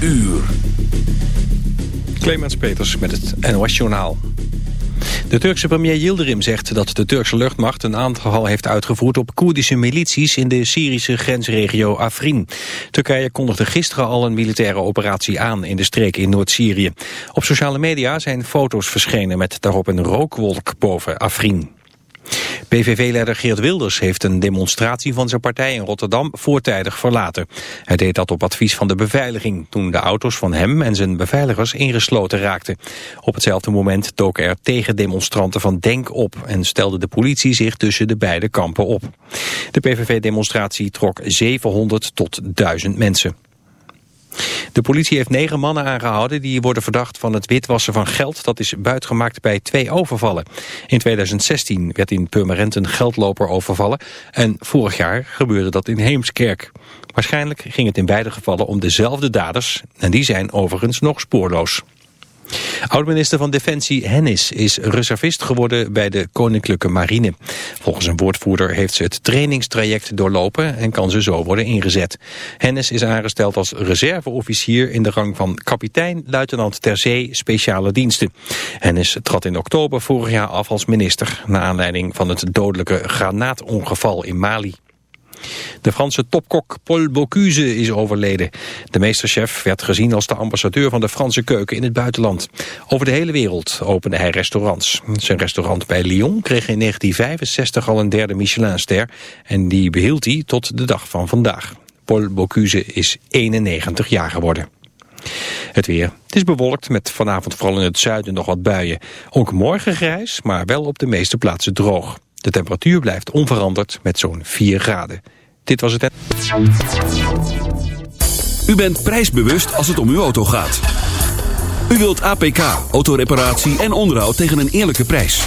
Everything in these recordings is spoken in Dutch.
uur. Clemens Peters met het NOS Journaal. De Turkse premier Yildirim zegt dat de Turkse luchtmacht een aanval heeft uitgevoerd op Koerdische milities in de Syrische grensregio Afrin. Turkije kondigde gisteren al een militaire operatie aan in de streek in Noord-Syrië. Op sociale media zijn foto's verschenen met daarop een rookwolk boven Afrin. PVV-leider Geert Wilders heeft een demonstratie van zijn partij in Rotterdam voortijdig verlaten. Hij deed dat op advies van de beveiliging, toen de auto's van hem en zijn beveiligers ingesloten raakten. Op hetzelfde moment doken er tegendemonstranten van Denk op en stelde de politie zich tussen de beide kampen op. De PVV-demonstratie trok 700 tot 1000 mensen. De politie heeft negen mannen aangehouden die worden verdacht van het witwassen van geld dat is buitgemaakt bij twee overvallen. In 2016 werd in Purmerend een geldloper overvallen en vorig jaar gebeurde dat in Heemskerk. Waarschijnlijk ging het in beide gevallen om dezelfde daders en die zijn overigens nog spoorloos. Oud-minister van Defensie Hennis is reservist geworden bij de Koninklijke Marine. Volgens een woordvoerder heeft ze het trainingstraject doorlopen en kan ze zo worden ingezet. Hennis is aangesteld als reserveofficier in de rang van kapitein, luitenant ter zee, speciale diensten. Hennis trad in oktober vorig jaar af als minister, na aanleiding van het dodelijke granaatongeval in Mali. De Franse topkok Paul Bocuse is overleden. De meesterchef werd gezien als de ambassadeur van de Franse keuken in het buitenland. Over de hele wereld opende hij restaurants. Zijn restaurant bij Lyon kreeg in 1965 al een derde Michelinster... en die behield hij tot de dag van vandaag. Paul Bocuse is 91 jaar geworden. Het weer. Het is bewolkt met vanavond vooral in het zuiden nog wat buien. Ook morgen grijs, maar wel op de meeste plaatsen droog. De temperatuur blijft onveranderd met zo'n 4 graden. Dit was het... U bent prijsbewust als het om uw auto gaat. U wilt APK, autoreparatie en onderhoud tegen een eerlijke prijs.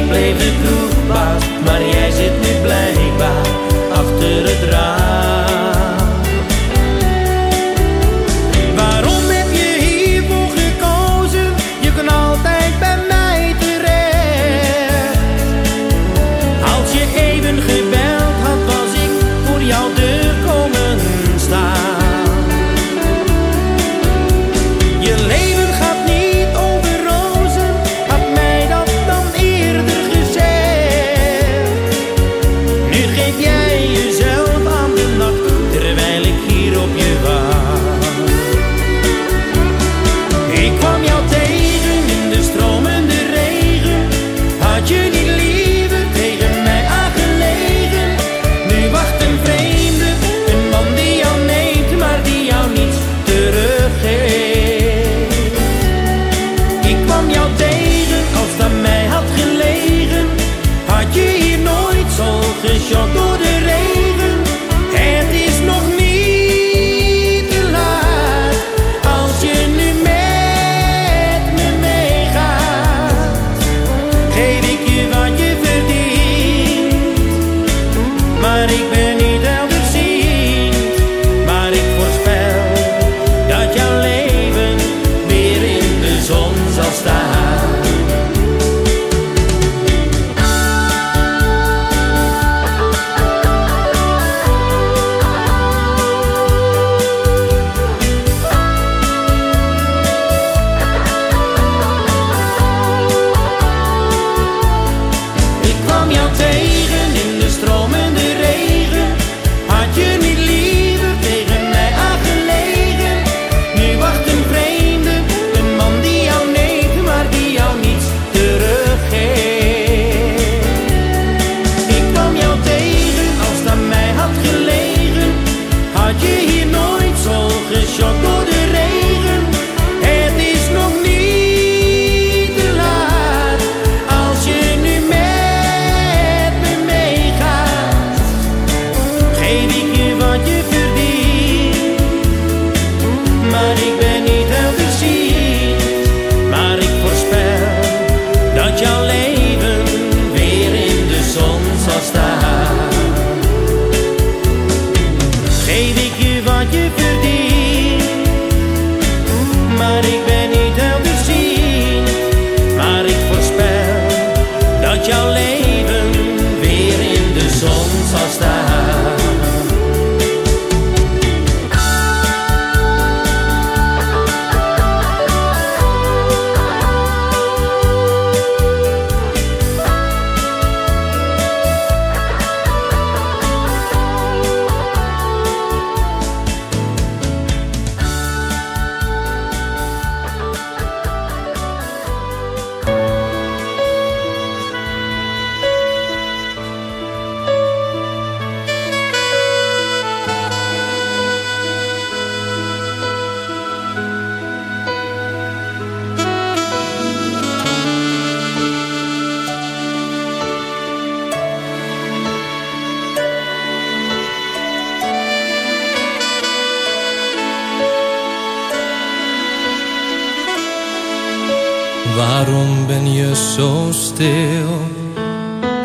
Ik bleef de kroegbaas, maar jij zit nu blij.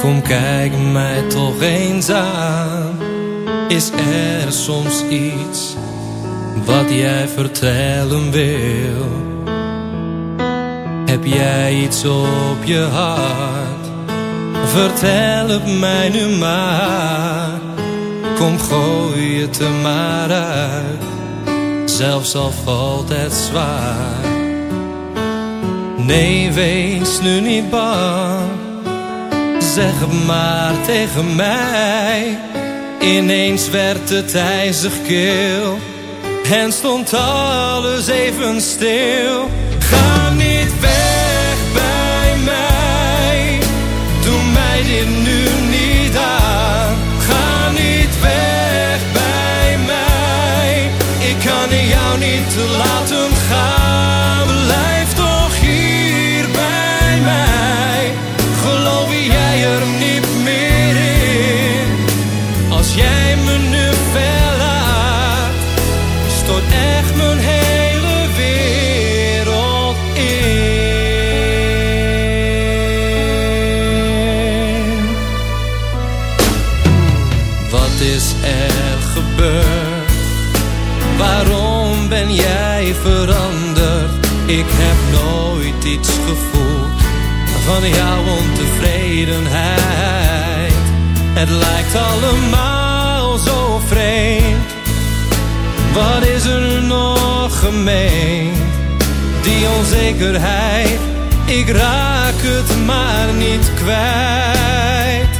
Kom kijk mij toch eens aan. Is er soms iets wat jij vertellen wil? Heb jij iets op je hart? Vertel het mij nu maar. Kom gooi het er maar uit. Zelfs al valt het zwaar. Nee, wees nu niet bang zeg het maar tegen mij. Ineens werd het ijzig keel en stond alles even stil. Ga niet weg bij mij, doe mij dit nu niet aan. Ga niet weg bij mij, ik kan jou niet laten. Ik heb nooit iets gevoeld van jouw ontevredenheid. Het lijkt allemaal zo vreemd. Wat is er nog gemeen? Die onzekerheid, ik raak het maar niet kwijt.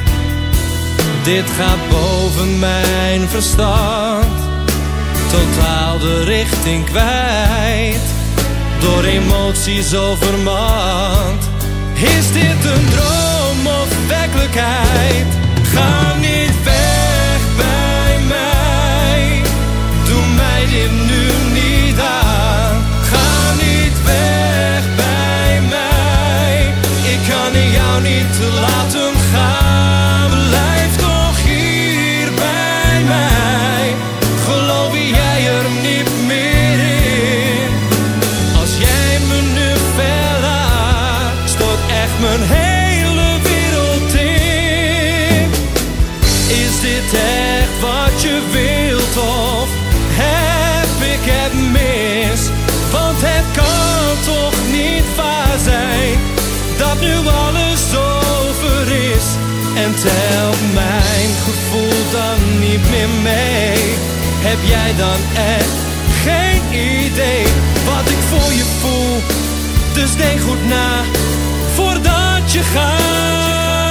Dit gaat boven mijn verstand, totaal de richting kwijt. Door emoties overmand, is dit een droom of werkelijkheid? Ga niet En telt mijn gevoel dan niet meer mee? Heb jij dan echt geen idee wat ik voor je voel? Dus denk goed na voordat je gaat.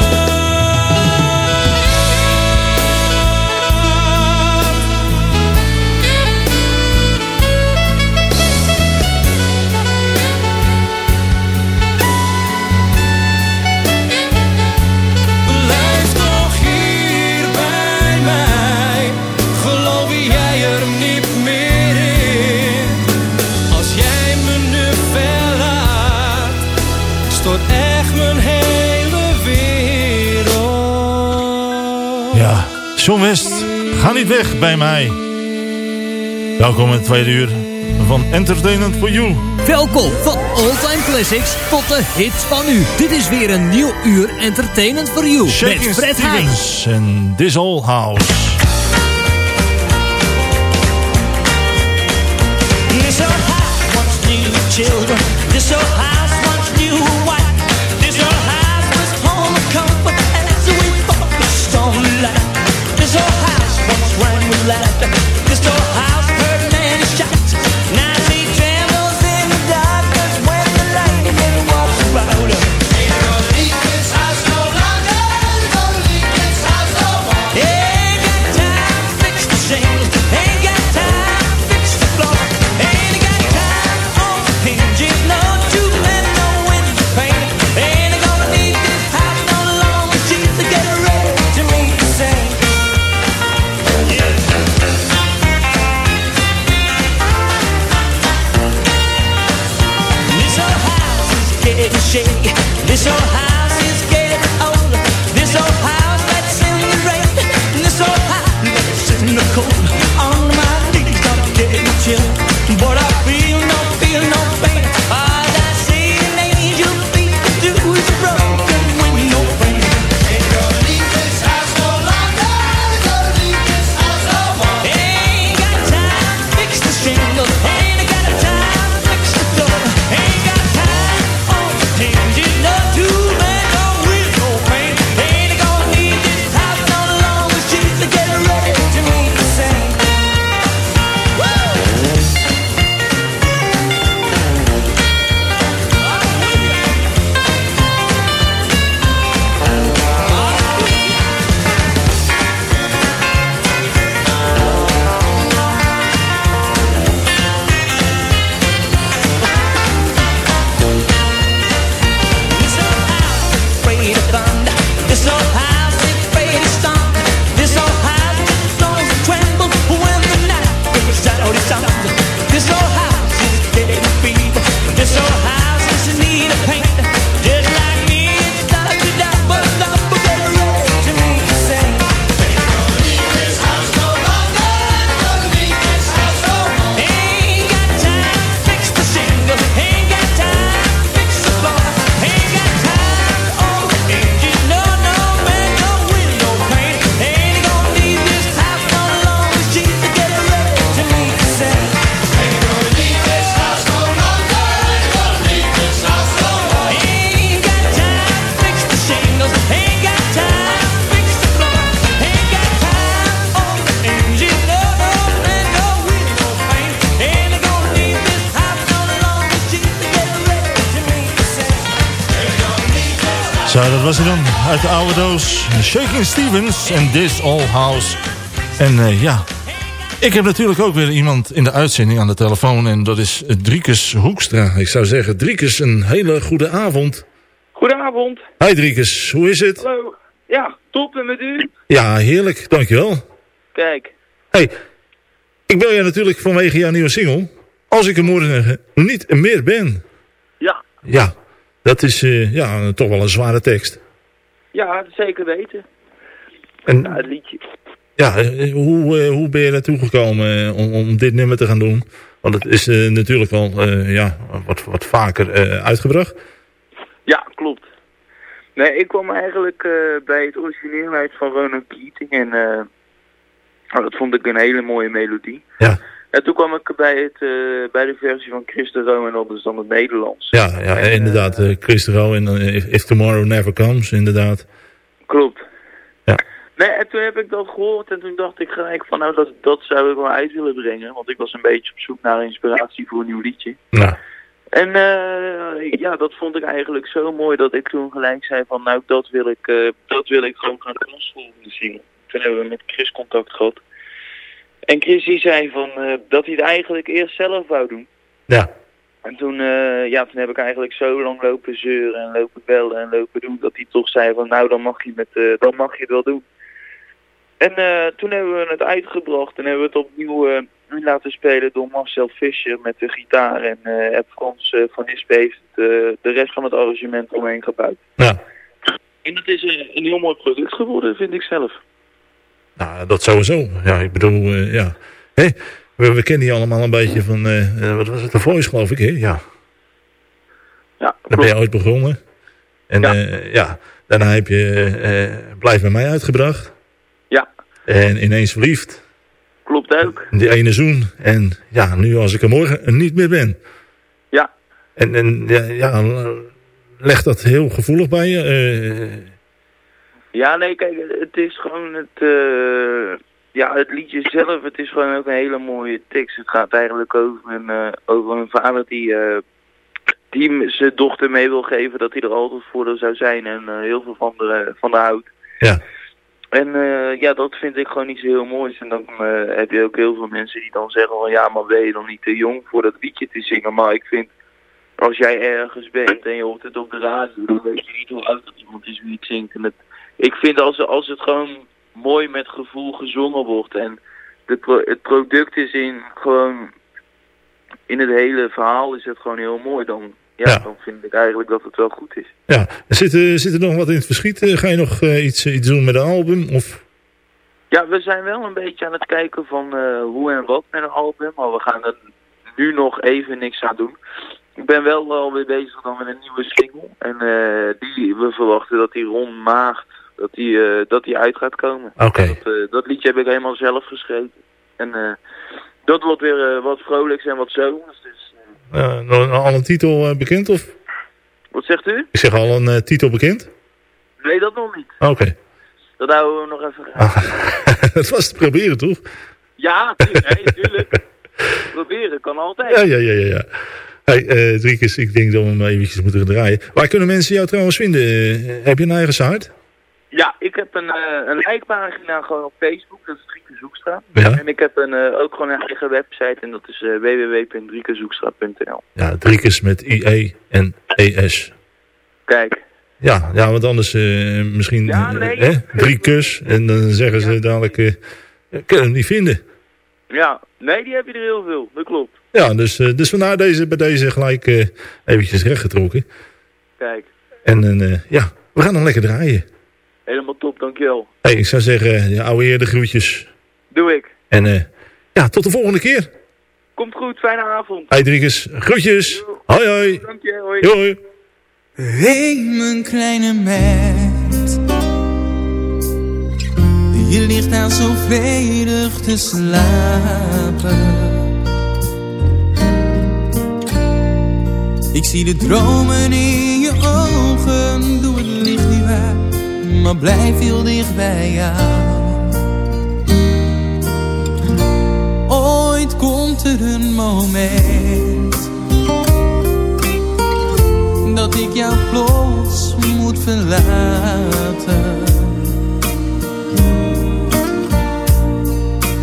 John West, ga niet weg bij mij. Welkom in het tweede uur van Entertainment for You. Welkom van all-time classics tot de hits van nu. Dit is weer een nieuw uur Entertainment for You Shaking met Fred en This Old House. This old house wants new children. This old house rang with laughter. This old house so high. Shaking Stevens en This Old House. En uh, ja, ik heb natuurlijk ook weer iemand in de uitzending aan de telefoon. En dat is Driekes Hoekstra. Ik zou zeggen, Driekes, een hele goede avond. Goedenavond. Hi Driekes, hoe is het? Hallo. Ja, top en met u? Ja, heerlijk, dankjewel. Kijk. Hey, ik bel je natuurlijk vanwege jouw nieuwe single. Als ik er morgen niet meer ben. Ja. Ja, dat is uh, ja, toch wel een zware tekst. Ja, zeker weten. En, ja, het liedje. Ja, uh, hoe, uh, hoe ben je naartoe gekomen om, om dit nummer te gaan doen? Want het is natuurlijk al ja, wat, wat vaker uitgebracht. Ja, klopt. Nee, ik kwam eigenlijk bij het origineel uit van Ronald Keating en oh, dat vond ik een hele mooie melodie. Ja. En toen kwam ik bij, het, uh, bij de versie van Chris de Roo en dat is dan het Nederlands. Ja, ja en, inderdaad. Uh, Chris de Roo en if, if, Tomorrow Never Comes, inderdaad. Klopt. Ja. Nee, en toen heb ik dat gehoord en toen dacht ik gelijk van nou dat, dat zou ik wel uit willen brengen. Want ik was een beetje op zoek naar inspiratie voor een nieuw liedje. Ja. En ja, dat vond ik eigenlijk zo mooi dat ik toen gelijk zei van nou dat wil ik, dat wil ik gewoon gaan volgende single. Toen hebben we met Chris contact gehad. En Chris die zei van, uh, dat hij het eigenlijk eerst zelf wou doen. Ja. En toen, uh, ja, toen heb ik eigenlijk zo lang lopen zeuren en lopen bellen en lopen doen, dat hij toch zei van, nou dan mag je, met, uh, dan mag je het wel doen. En toen hebben we het uitgebracht en hebben we het opnieuw laten spelen door Marcel Fischer met de gitaar. En uh, Frans van Ispe heeft de rest van het arrangement omheen gebouwd. Ja. En dat is een, een heel mooi product geworden, vind ik zelf. Nou, dat sowieso. Ja, ik bedoel, uh, ja. Hey, we, we, kennen die allemaal een beetje van, uh, wat was het, de Voice geloof ik, hè? Ja. Ja, Daar ben je ooit begonnen. En ja, uh, ja daarna heb je Blijf bij mij uitgebracht. Ja. En Ineens Verliefd. Klopt ook. Die ene zoen. En ja, nu als ik er morgen niet meer ben. Ja. En, en ja, ja leg dat heel gevoelig bij je. Ja, nee, kijk, het is gewoon het, uh, ja, het liedje zelf, het is gewoon ook een hele mooie tekst. Het gaat eigenlijk over een, uh, over een vader die, uh, die zijn dochter mee wil geven dat hij er altijd voor zou zijn en heel veel van de, van de houdt. Ja. En ja, dat vind ik gewoon niet zo heel mooi. En dan heb je ook heel veel mensen die dan zeggen van ja, maar ben je dan niet te jong voor dat liedje te zingen. Maar ik vind, als jij ergens bent en je hoort het op de radio, dan weet je niet hoe oud dat iemand is wie het zingt. En het, ik vind als, als het gewoon mooi met gevoel gezongen wordt en de pro het product is in gewoon in het hele verhaal is het gewoon heel mooi dan ja, ja, dan vind ik eigenlijk dat het wel goed is. Ja, zit er, zit er nog wat in het verschiet? Ga je nog uh, iets, iets doen met een album? Of? Ja, we zijn wel een beetje aan het kijken van uh, hoe en wat met een album, maar we gaan er nu nog even niks aan doen. Ik ben wel alweer bezig dan met een nieuwe single en uh, die, we verwachten dat die rond maart dat die, uh, dat die uit gaat komen. Oké. Okay. Dat, dat, liedje heb ik helemaal zelf geschreven. En uh, dat wordt weer wat vrolijks en wat zomers. Dus, al een titel bekend of? Wat zegt u? Ik zeg al een titel bekend? Nee, dat nog niet. Oké. Okay. Dat houden we nog even ah, Dat was te proberen, toch? Ja, natuurlijk. proberen kan altijd. Ja, ja, ja, ja. ja. Hey, uh, Driekes, ik denk dat we hem eventjes moeten draaien. Waar kunnen mensen jou trouwens vinden? heb je een eigen site? Ja, ik heb een, uh, een like-pagina gewoon op Facebook, dat is Drieke Zoekstra. Ja? En ik heb een, uh, ook gewoon een eigen website en dat is uh, www.driekezoekstra.nl. Ja, Driekes met IE en ES. Kijk. Ja, ja want anders misschien ja, nee, eh, Driekes en dan zeggen ze ja. dadelijk, kunnen hem niet vinden. Ja, nee, die heb je er heel veel, dat klopt. Ja, dus, dus vandaar deze, bij deze gelijk eventjes rechtgetrokken. Kijk. En ja, we gaan dan lekker draaien. Helemaal top, dankjewel. Hey, ik zou zeggen, ja, ouwe heer, de groetjes. Doe ik. En uh, ja, tot de volgende keer. Komt goed, fijne avond. Hey Driekes, groetjes. Yo. Hoi hoi. Dank je, hoi. Hoi. Hey, mijn kleine meid. Je ligt daar zo vredig te slapen. Ik zie de dromen in je ogen, maar blijf heel dicht bij jou. Ooit komt er een moment dat ik jou plots moet verlaten.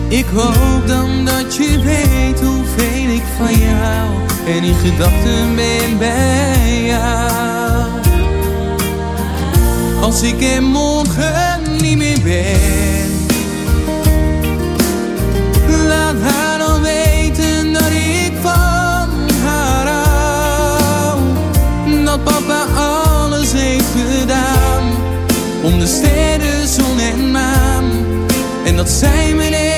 Ik hoop dan dat je weet hoeveel ik van jou en in gedachten ben bij jou. Als ik er morgen niet meer ben, laat haar dan weten dat ik van haar hou. Dat papa alles heeft gedaan om de sterren, zon en maan. En dat zij mijn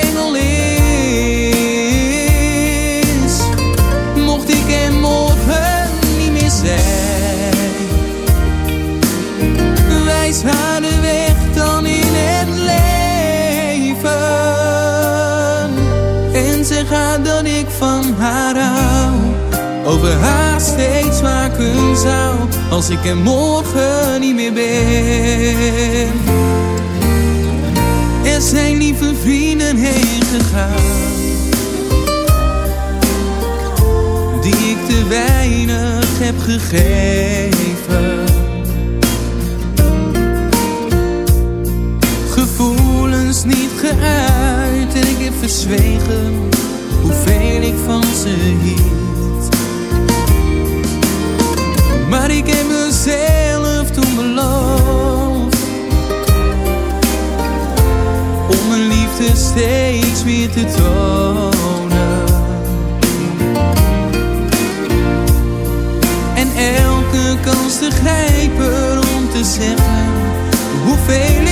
Over haar steeds waken zou. Als ik er morgen niet meer ben. Er zijn lieve vrienden heen gegaan. Die ik te weinig heb gegeven. Gevoelens niet geuit en ik heb verzwegen hoeveel ik van ze. Te tonen. En elke kans te grijpen om te zeggen hoeveel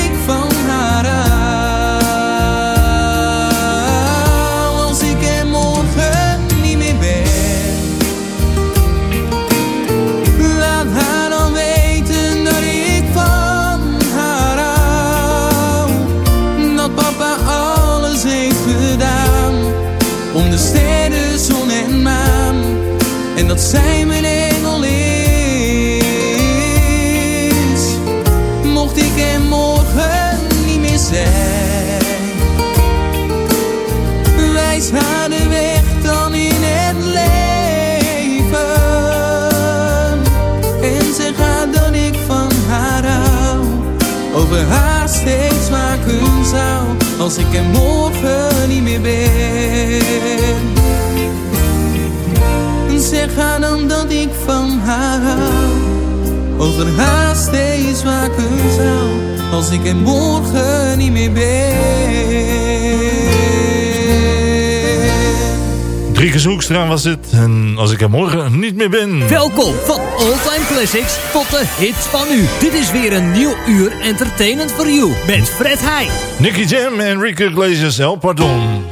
zij mijn engel is. Mocht ik er morgen niet meer zijn. Wijs haar de weg dan in het leven. En zeg haar dat ik van haar hou. Over haar steeds waken zou. Als ik er morgen niet meer ben. Zeg haar dan dat ik van haar hou. Over haar steeds waken zou. Als ik er morgen niet meer ben. Driekes Hoekstra was dit. En als ik er morgen niet meer ben... Welkom van All-Time Classics tot de hits van nu. Dit is weer een nieuw uur entertainment for you met Fred Heij. Nicky Jam en Ricky Iglesias, El Pardon.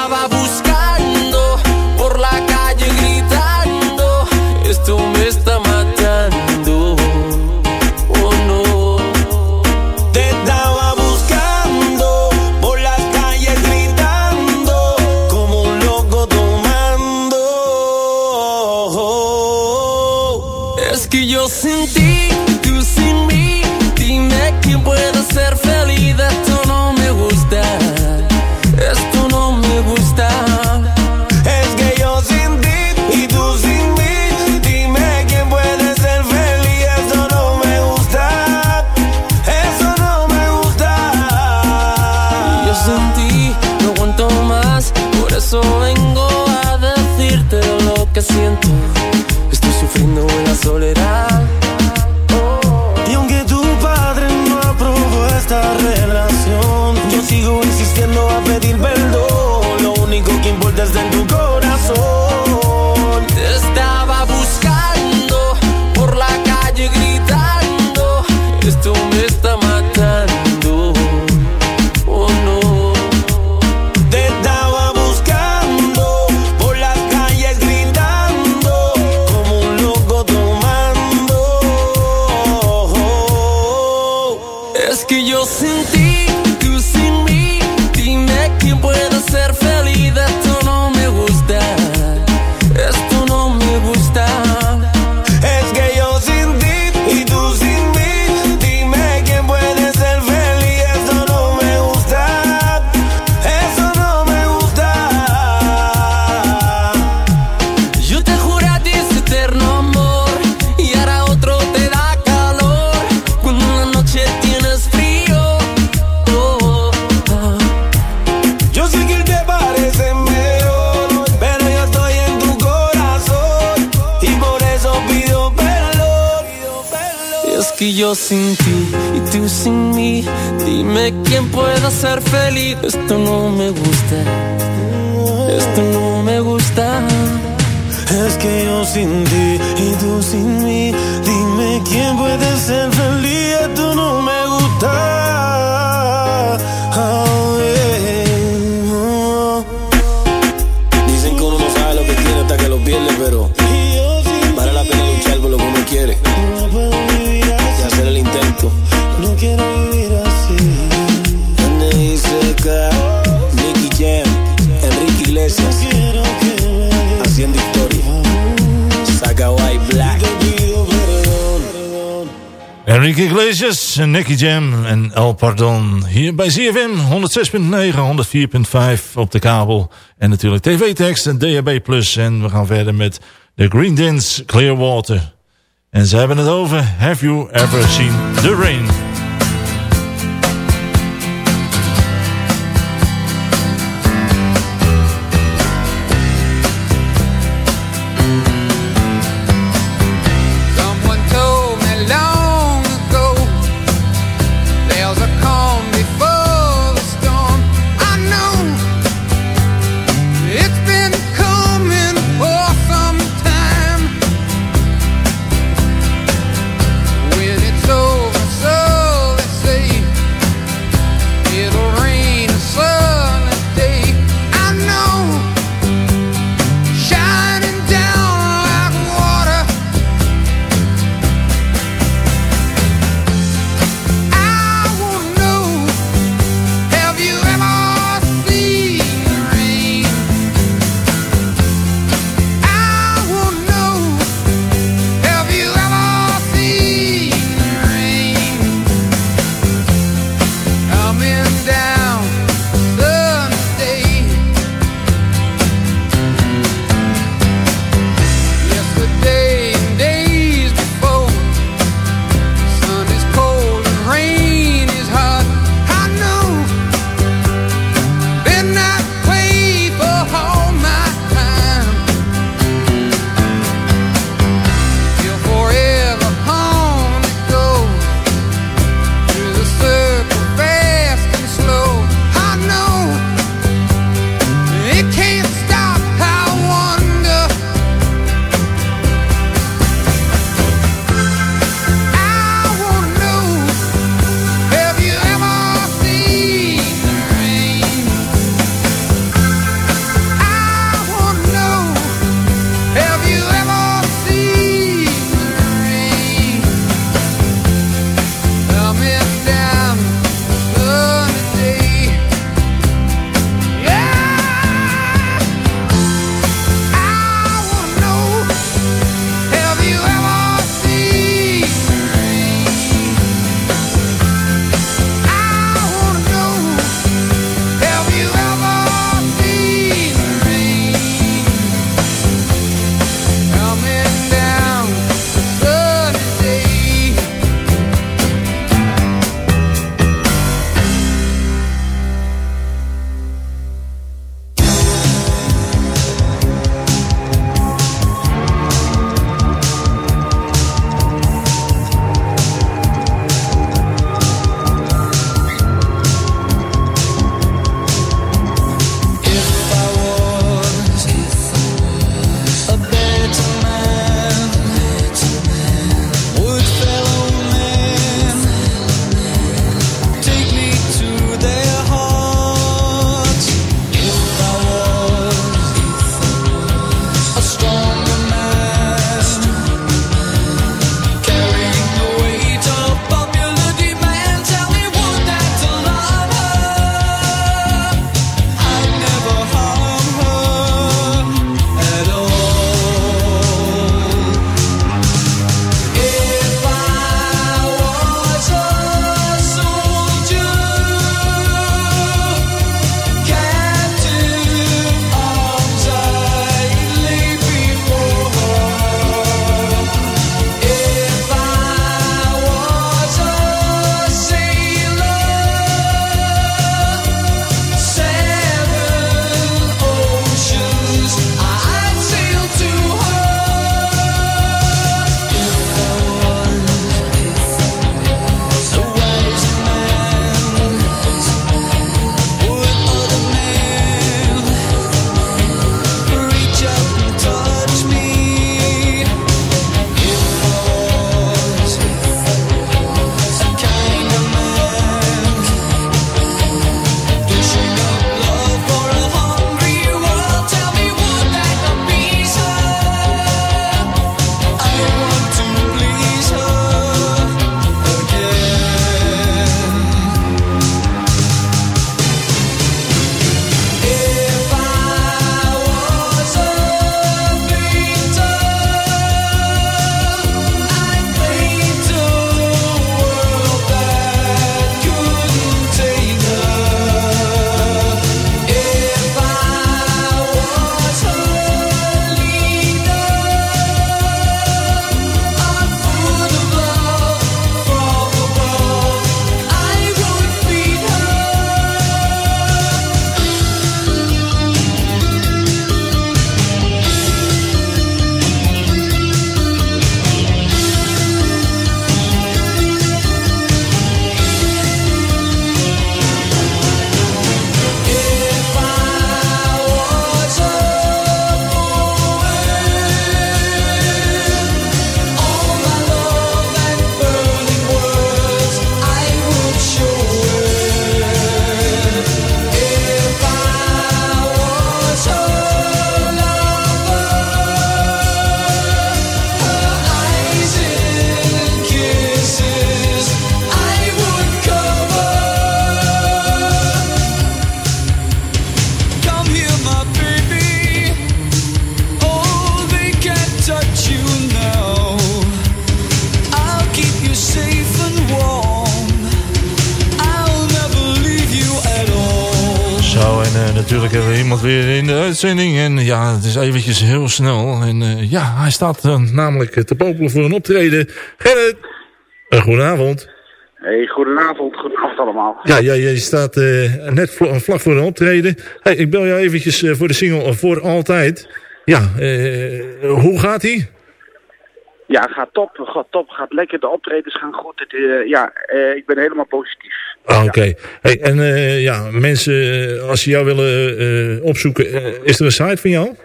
En Nicky Jam en El Pardon. Hier bij ZFM 106.9, 104.5 op de kabel. En natuurlijk tv-tekst en DHB+. En we gaan verder met The Green Dance Clearwater. En ze hebben het over Have You Ever Seen The Rain? Iemand weer in de uitzending. En ja, het is eventjes heel snel. En eh, ja, hij staat uh, namelijk te popelen voor een optreden. Gerrit, een goedenavond. Hey, goedenavond, goedenavond allemaal. Ja, ja je staat uh, net vl vlak voor een optreden. Hey, ik bel jou eventjes voor de single Voor Altijd. Ja, hoe gaat hij? Ja, gaat top, gaat top, gaat lekker. De optredens gaan goed. Het, ja, ik ben helemaal positief. Ah, Oké. Okay. Hey, en uh, ja, mensen, als ze jou willen opzoeken, is er een site van jou?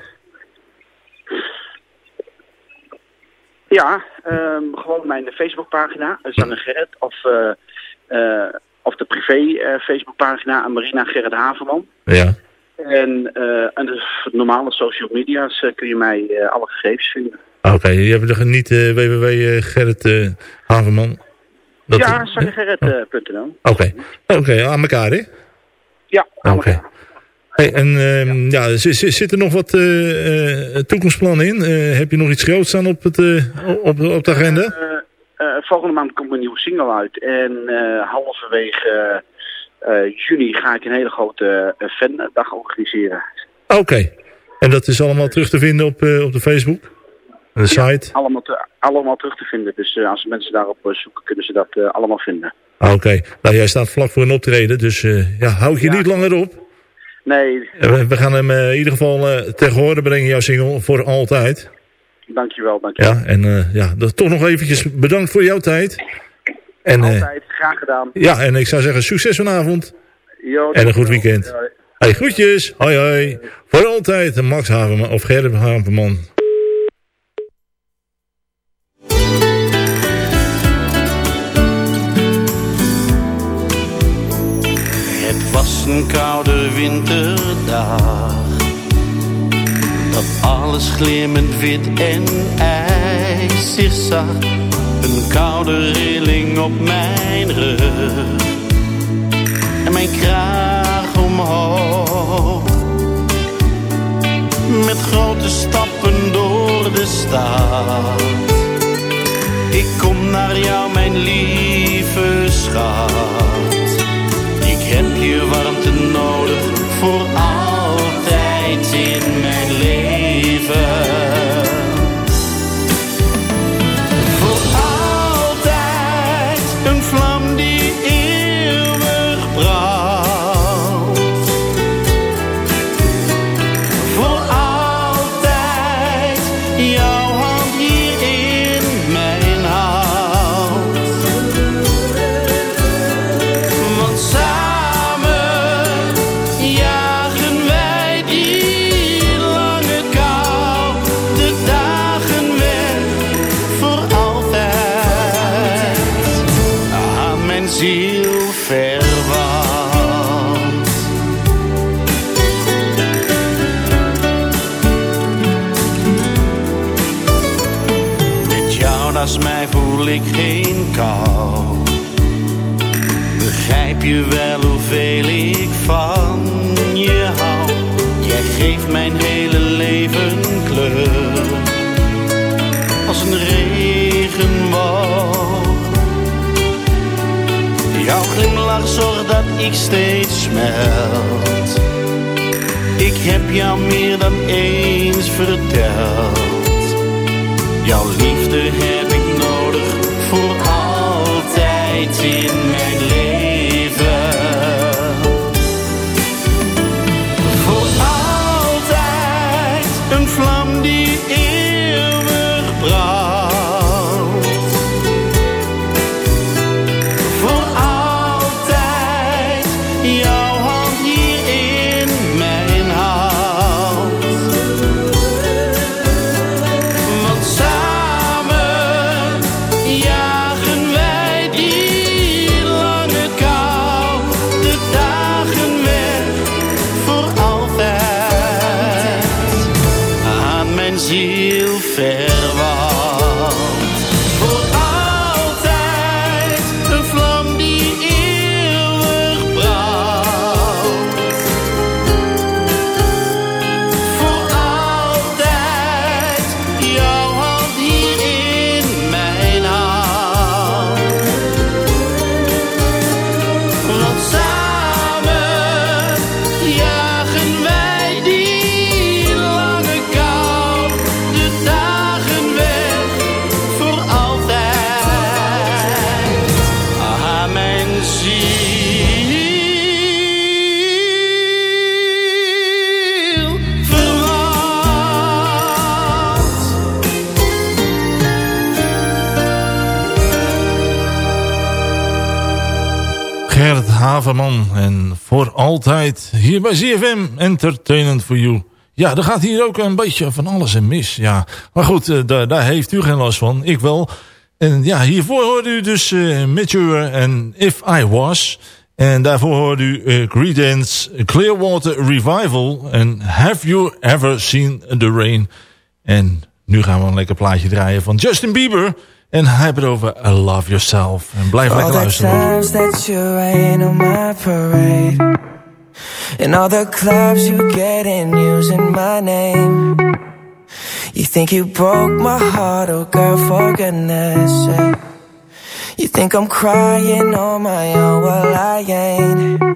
Ja, um, gewoon mijn Facebookpagina, Zanne Gerrit, of, of de privé Facebookpagina, Marina Gerrit Haverman. Ja. En, en de normale social media's kun je mij alle gegevens vinden. Oké, okay. je hebt er niet www Gerrit Haverman? Dat ja, sangergerrit.nl. Oké, oké, aan elkaar hè? Ja, aan okay. elkaar. Hey, en uh, ja. ja zit er nog wat uh, toekomstplannen in? Uh, heb je nog iets groots staan op, het, op, op de agenda? volgende maand komt een nieuwe single uit. En halverwege juni ga ik een hele grote fandag organiseren. Oké. En dat is allemaal terug te vinden op, op de Facebook? De site? allemaal, te, allemaal terug te vinden. Dus uh, als mensen daarop uh, zoeken, kunnen ze dat uh, allemaal vinden. Ah, Oké. Okay. Nou, jij staat vlak voor een optreden, dus ja, hou je ja. niet langer op. Nee. We, we gaan hem in ieder geval tegen horen brengen, jouw single, voor altijd. Dankjewel, dankjewel. Ja, en ja, toch nog eventjes bedankt voor jouw tijd. En, altijd, graag gedaan. Ja, en ik zou zeggen, succes vanavond. Jo, en een goed weekend. Hoi. Hey, groetjes. Hoi, hoi. Voor altijd, Max Haverman, of Gerrit Haverman. Een koude winterdag. Dat alles glimmend wit en ijzig zag. Een koude rilling op mijn rug. En mijn kraag omhoog. Met grote stappen door de stad. Ik kom naar jou, mijn lieve schat heb je warmte nodig voor altijd in mijn leven. Begrijp je wel hoeveel ik van je hou? Jij geeft mijn hele leven kleur. Als een regenboog. Jouw glimlach zorgt dat ik steeds smelt. Ik heb jou meer dan eens verteld. Jouw liefde heb altijd in mijn Haverman. En voor altijd hier bij ZFM Entertainment for You. Ja, er gaat hier ook een beetje van alles en mis. Ja. Maar goed, uh, daar, daar, heeft u geen last van. Ik wel. En ja, hiervoor hoorde u dus uh, Mature en If I Was. En daarvoor hoorde u uh, Clearwater Revival. En Have You Ever Seen the Rain? En nu gaan we een lekker plaatje draaien van Justin Bieber... En hij heeft het over I Love Yourself. En blijf lekker luisteren. All the times that you rain on my parade. And all the clubs you get in using my name. You think you broke my heart, oh girl, for goodness sake. You think I'm crying on my own, well I ain't.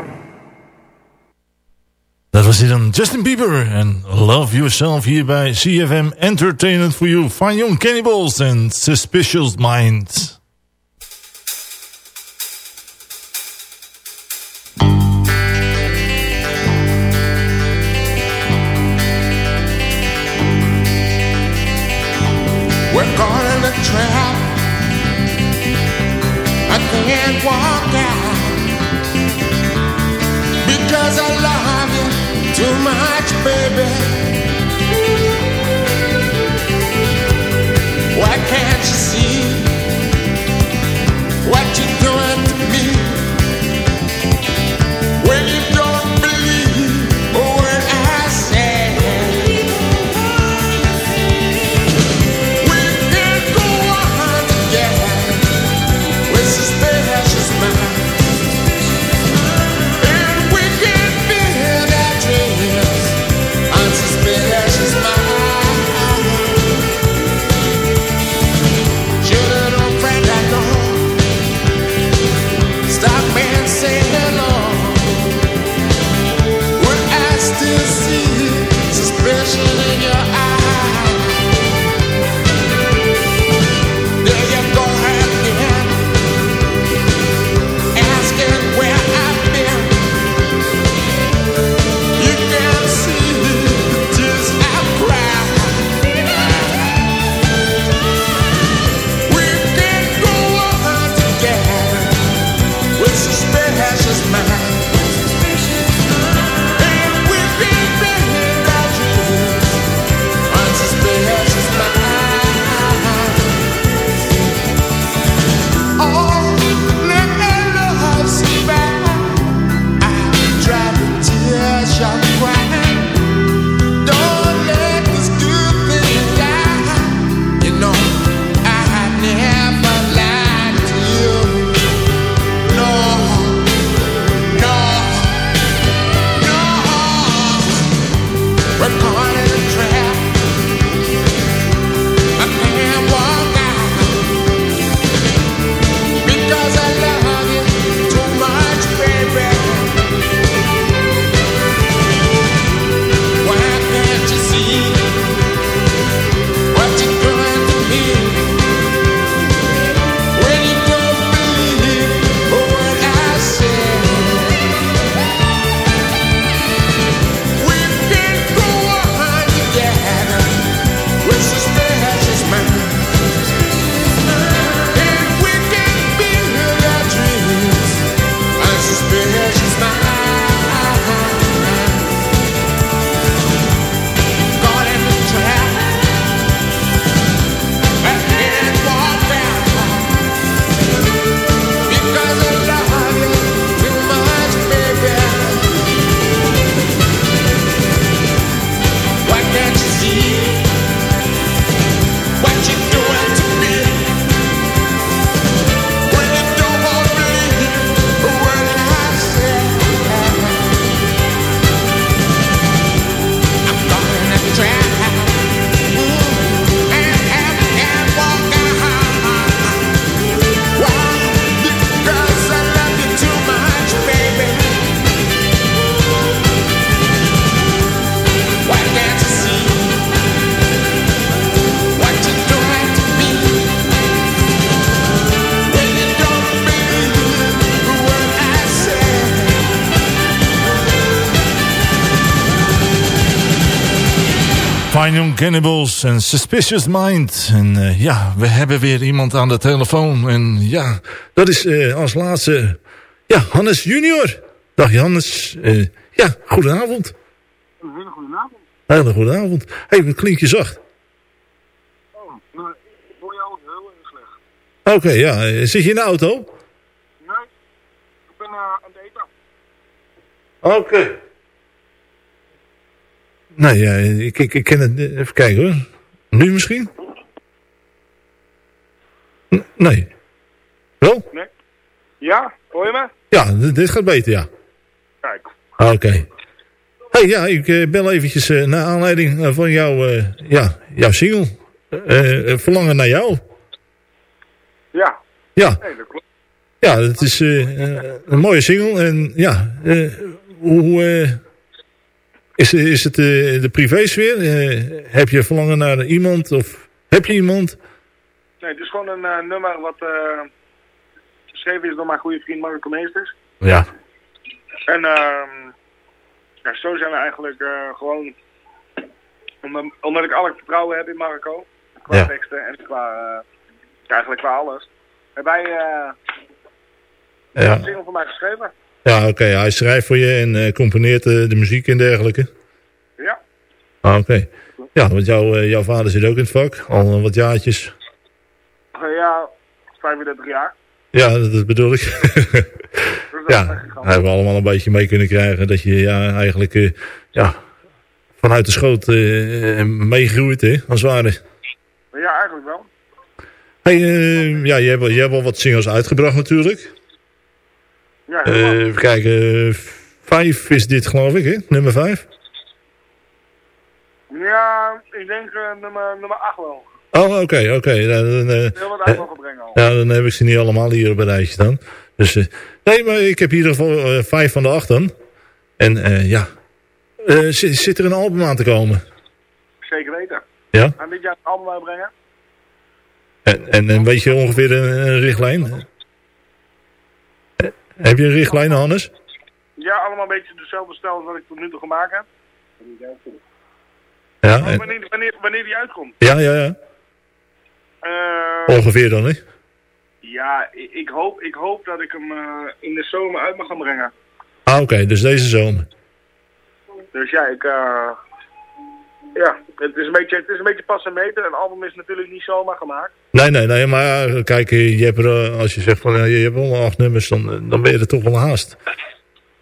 Dat was hier dan Justin Bieber en Love Yourself hier bij CFM Entertainment for You. Fine Young Cannibals en Suspicious Minds. Cannibals en Suspicious Mind. En uh, ja, we hebben weer iemand aan de telefoon. En ja, dat is uh, als laatste ja, Hannes junior. Dag Hannes. Uh, ja, goedenavond. Een hele goede avond. Hele goede avond. Hé, hey, wat klinkt je zacht? Oh, nou, ik hoor jou heel erg slecht. Oké, okay, ja. Zit je in de auto? Nee, ik ben aan het eten. Oké. Okay. Nee, ja, ik, ik, ik ken het. Even kijken hoor. Nu misschien? N nee. Wel? Nee. Ja, hoor je me? Ja, dit gaat beter, ja. Kijk. Oké. Okay. hey, ja, ik uh, bel eventjes uh, naar aanleiding uh, van jouw, ja, jouw single. Verlangen naar jou. Ja. Ja. Nee, dat klopt. Ja, het is een mooie single. En ja, hoe... Is, is het uh, de privésfeer? Uh, heb je verlangen naar iemand of heb je iemand? Nee, het is gewoon een uh, nummer wat geschreven is door mijn goede vriend Marco Meesters. Ja. En ehm, ja, zo zijn we eigenlijk gewoon, omdat ik alle vertrouwen heb in Marco, qua ja. teksten en qua, eigenlijk qua alles, heb hij ja. een single voor mij geschreven. Ja, oké. Okay. Hij schrijft voor je en uh, componeert uh, de muziek en dergelijke. Ja. Ah, oké. Okay. Ja, want jou, uh, jouw vader zit ook in het vak. Al wat jaartjes. ja, 35 jaar. Ja, dat, dat bedoel ik. ja, daar hebben we allemaal een beetje mee kunnen krijgen. Dat je ja, eigenlijk ja, vanuit de schoot meegroeit, hè, als het ware. Ja, eigenlijk wel. Hey, ja, je hebt, je hebt al wat singles uitgebracht natuurlijk. Ja, uh, even kijken, vijf is dit geloof ik, hè? Nummer vijf? Ja, ik denk uh, nummer, nummer acht wel. Oh, oké, oké. Okay. Dan, uh, Heel wat uit mogen brengen al. Ja, dan heb ik ze niet allemaal hier op een rijtje dan. Dus, nee, maar ik heb in ieder geval vijf van de acht dan. En ja, zit, zit er een album aan te komen? Zeker weten. Ja? En dit jaar een album uitbrengen? En, en, en weet je ongeveer een, een richtlijn? Heb je een richtlijn, Hannes? Ja, allemaal een beetje dezelfde stijl als wat ik tot nu toe gemaakt heb. Ja, en... wanneer, wanneer, wanneer die uitkomt? Ja, ja, ja. Uh, Ongeveer dan, hè? Ja, ik, ik, hoop, ik hoop dat ik hem uh, in de zomer uit mag gaan brengen. Ah, oké, okay, dus deze zomer. Dus ja, ik... Uh, ja, het is, een beetje, het is een beetje pas en meten. Een album is natuurlijk niet zomaar gemaakt. Nee, nee, nee, maar kijk, je hebt er, als je zegt van je hebt wel acht nummers, dan, dan ben je er toch wel haast.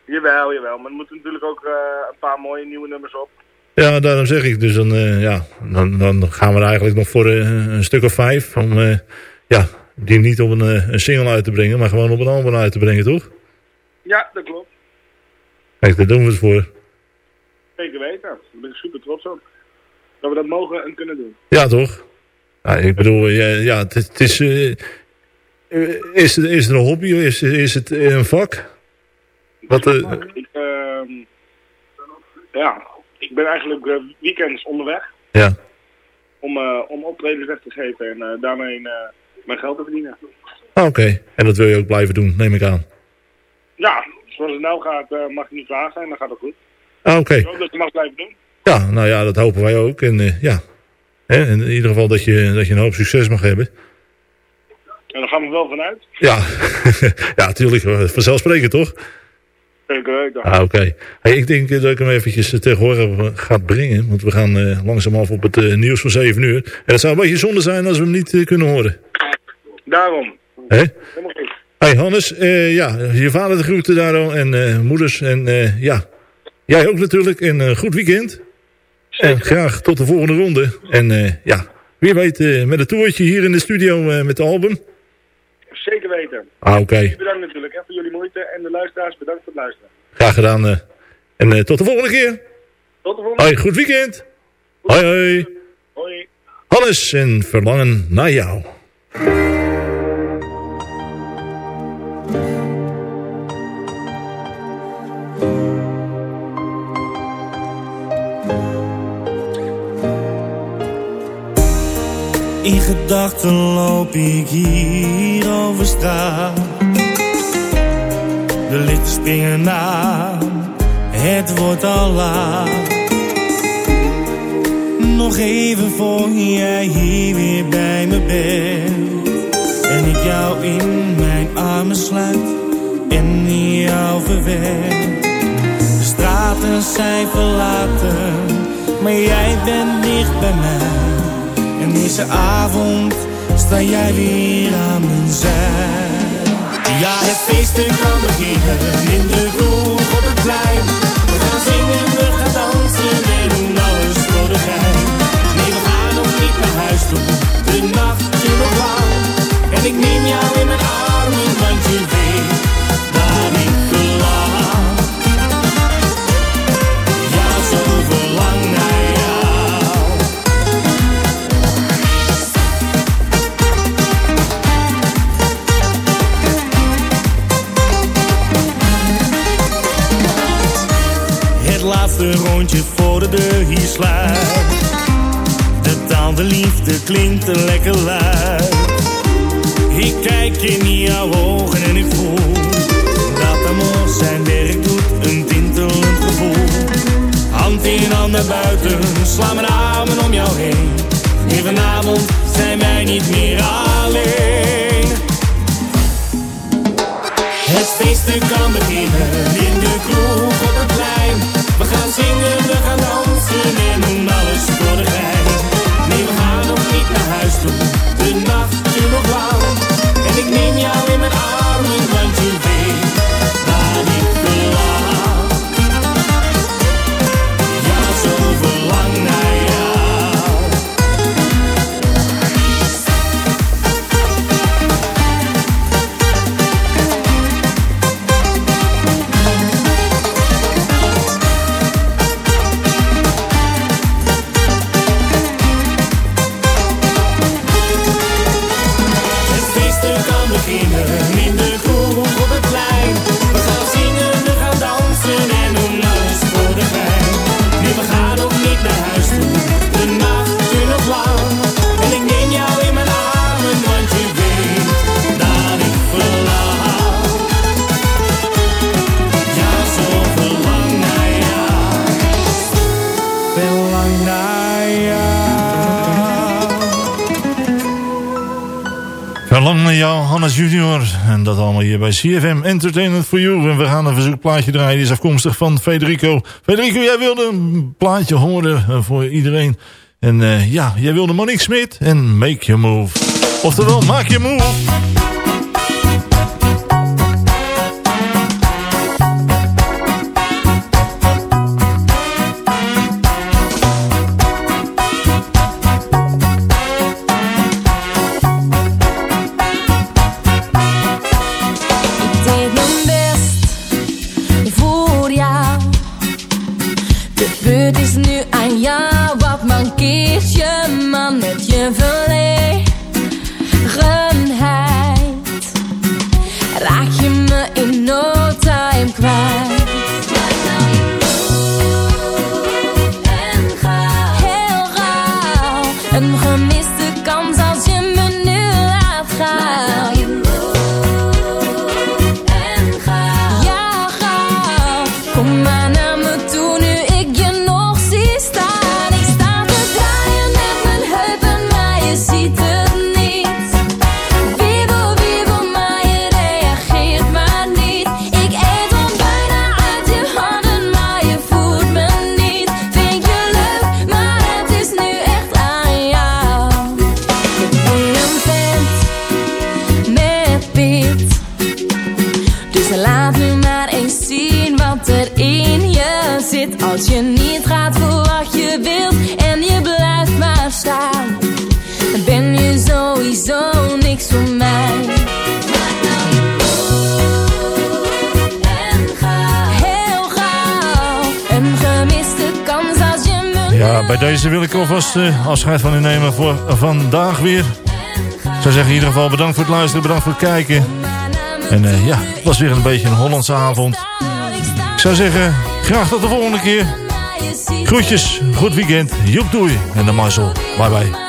Jawel, jawel, maar er moeten natuurlijk ook uh, een paar mooie nieuwe nummers op. Ja, daarom zeg ik. Dus dan, uh, ja, dan, dan gaan we er eigenlijk nog voor uh, een stuk of vijf. Om ja, die niet op een, een single uit te brengen, maar gewoon op een album uit te brengen, toch? Ja, dat klopt. Kijk, daar doen we het voor. Zeker weten. Daar ben ik super trots op. Dat we dat mogen en kunnen doen. Ja, toch? Ja, ik bedoel, ja, ja het, het is... Uh, is, het, is het een hobby? Is, is het een vak? Wat, uh, ik, uh, ja, ik ben eigenlijk weekends onderweg. Ja. Om, om optredens weg te geven en daarmee mijn geld te verdienen. Ah, Oké, okay. en dat wil je ook blijven doen, neem ik aan. Ja, zoals het nou gaat mag ik niet klaar zijn, dan gaat het goed. Ah, Oké. Okay. Ik hoop dat je mag blijven doen. Ja, nou ja, dat hopen wij ook. En uh, ja, Hè, in ieder geval dat je, dat je een hoop succes mag hebben. En daar gaan we wel vanuit. Ja, ja natuurlijk. Vanzelfsprekend toch? Zeker. Ah, Oké. Okay. Hey, ik denk dat ik hem eventjes tegen horen ga brengen. Want we gaan uh, langzaam af op het uh, nieuws van 7 uur. En het zou een beetje zonde zijn als we hem niet uh, kunnen horen. Daarom. Hé? Hey Hannes, ja, je vader de groeten daar al en moeders. En ja, jij ook natuurlijk. En een goed weekend. En graag tot de volgende ronde. En uh, ja, wie weet uh, met een toertje hier in de studio met de album. Zeker weten. Ah, oké. Okay. Bedankt natuurlijk hè, voor jullie moeite. En de luisteraars, bedankt voor het luisteren. Graag gedaan. en tot de volgende keer. Tot de volgende keer. Hoi, goed weekend. Goed. Hoi, hoi. Hoi. Hannes en verlangen naar jou. In gedachten loop ik hier over straat. De lichten springen aan, het wordt al laat. Nog even voor jij hier weer bij me bent. En ik jou in mijn armen sluit en jou verwek. De straten zijn verlaten, maar jij bent dicht bij mij. En deze avond sta jij weer aan mijn zij. Ja, het feesten kan beginnen in de kroeg op het plein. We gaan zingen, we gaan dansen en doen alles voor de gein. Nee, we gaan nog niet naar huis toe, de nacht is nog lang. En ik neem jou in mijn armen, want je weet dat ik laatste rondje voor de deur hier sluit. De taal de liefde klinkt een lekker luid. Ik kijk in jouw ogen en ik voel dat amor zijn werk doet, een tintelend gevoel. Hand in hand naar buiten, sla mijn armen om jou heen. Nee, vanavond zijn wij niet meer alleen. Het feesten kan beginnen in de kroeg alles voor de. Nee, we gaan nog niet naar huis toe, de nacht duurt nog lang. En ik neem jou in mijn armen, hier bij CFM Entertainment for You. En we gaan een verzoekplaatje draaien. Die is afkomstig van Federico. Federico, jij wilde een plaatje horen eh, voor iedereen. En eh, ja, jij wilde Monique Smit en Make Your Move. Oftewel, maak je move. Deze wil ik alvast eh, afscheid van u nemen voor vandaag weer. Ik zou zeggen in ieder geval bedankt voor het luisteren, bedankt voor het kijken. En eh, ja, het was weer een beetje een Hollandse avond. Ik zou zeggen, graag tot de volgende keer. Groetjes, goed weekend, joep doei en de Marcel. Bye bye.